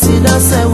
se lọ́sẹ̀ wo é